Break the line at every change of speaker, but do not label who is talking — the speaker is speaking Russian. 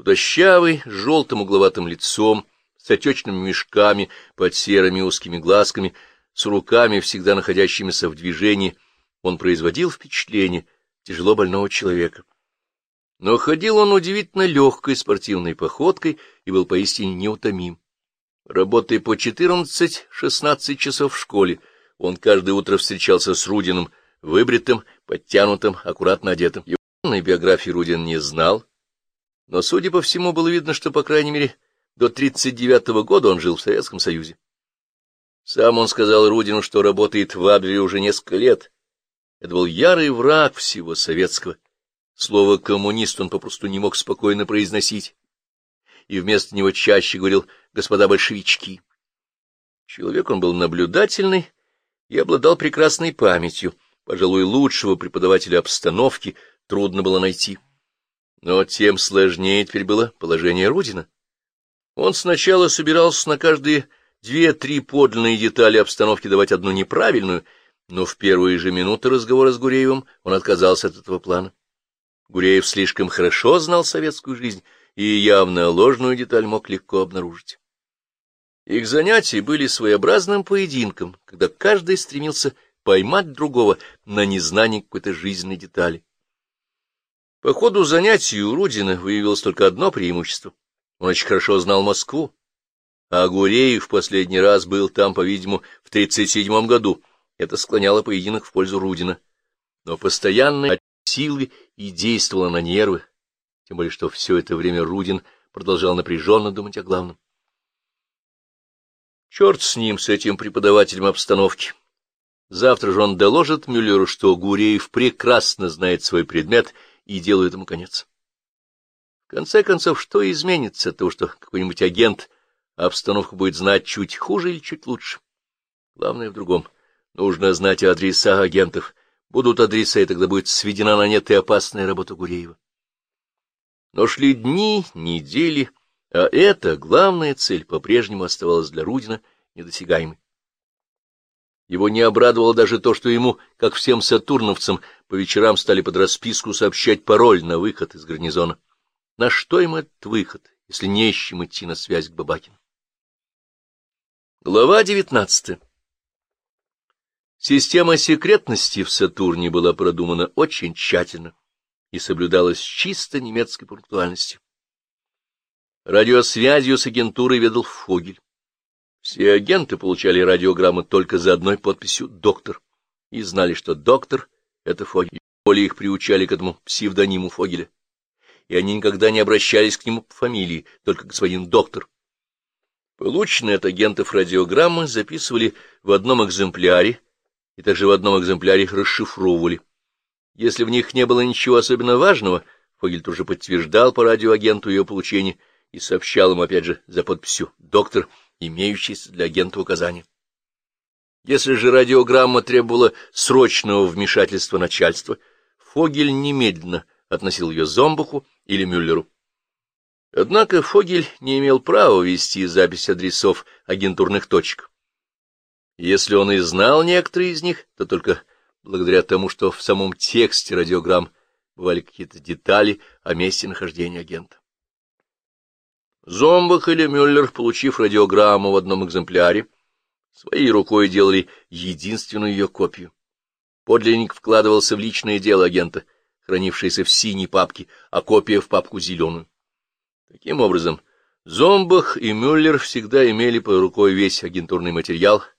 Худощавый, с желтым угловатым лицом, с отечными мешками под серыми узкими глазками, с руками, всегда находящимися в движении, он производил впечатление тяжело больного человека. Но ходил он удивительно легкой спортивной походкой и был поистине неутомим. Работая по 14-16 часов в школе, он каждое утро встречался с Рудиным, выбритым, подтянутым, аккуратно одетым. Его биографии Рудин не знал, но, судя по всему, было видно, что, по крайней мере, до 39-го года он жил в Советском Союзе. Сам он сказал Рудину, что работает в Абвере уже несколько лет. Это был ярый враг всего советского. Слово «коммунист» он попросту не мог спокойно произносить, и вместо него чаще говорил «господа большевички». Человек он был наблюдательный и обладал прекрасной памятью. Пожалуй, лучшего преподавателя обстановки трудно было найти. Но тем сложнее теперь было положение Рудина. Он сначала собирался на каждые две-три подлинные детали обстановки давать одну неправильную, но в первые же минуты разговора с Гуреевым он отказался от этого плана. Гуреев слишком хорошо знал советскую жизнь и явно ложную деталь мог легко обнаружить. Их занятия были своеобразным поединком, когда каждый стремился поймать другого на незнании какой-то жизненной детали. По ходу занятий у Рудина выявилось только одно преимущество. Он очень хорошо знал Москву, а Гуреев в последний раз был там, по-видимому, в 37 году. Это склоняло поединок в пользу Рудина. Но постоянная силы и действовала на нервы, тем более что все это время Рудин продолжал напряженно думать о главном. Черт с ним, с этим преподавателем обстановки. Завтра же он доложит Мюллеру, что Гуреев прекрасно знает свой предмет — и делают ему конец. В конце концов, что изменится того, что какой-нибудь агент обстановку будет знать чуть хуже или чуть лучше? Главное в другом. Нужно знать адреса агентов. Будут адреса, и тогда будет сведена на нет и опасная работа Гуреева. Но шли дни, недели, а эта главная цель по-прежнему оставалась для Рудина недосягаемой. Его не обрадовало даже то, что ему, как всем сатурновцам, по вечерам стали под расписку сообщать пароль на выход из гарнизона. На что им этот выход, если не с чем идти на связь к Бабакину? Глава девятнадцатая Система секретности в Сатурне была продумана очень тщательно и соблюдалась чисто немецкой пунктуальностью. Радиосвязью с агентурой ведал Фогель. Все агенты получали радиограммы только за одной подписью «доктор» и знали, что доктор — это Фогель. Более их приучали к этому псевдониму Фогеля, и они никогда не обращались к нему по фамилии, только господин доктор. Полученные от агентов радиограммы записывали в одном экземпляре и также в одном экземпляре расшифровывали. Если в них не было ничего особенно важного, Фогель тоже подтверждал по радиоагенту ее получение и сообщал ему опять же за подписью «доктор», имеющиеся для агента указания. Если же радиограмма требовала срочного вмешательства начальства, Фогель немедленно относил ее Зомбуху или Мюллеру. Однако Фогель не имел права вести запись адресов агентурных точек. Если он и знал некоторые из них, то только благодаря тому, что в самом тексте радиограмм бывали какие-то детали о месте нахождения агента. Зомбах или Мюллер, получив радиограмму в одном экземпляре, своей рукой делали единственную ее копию. Подлинник вкладывался в личное дело агента, хранившееся в синей папке, а копия в папку зеленую. Таким образом, Зомбах и Мюллер всегда имели под рукой весь агентурный материал —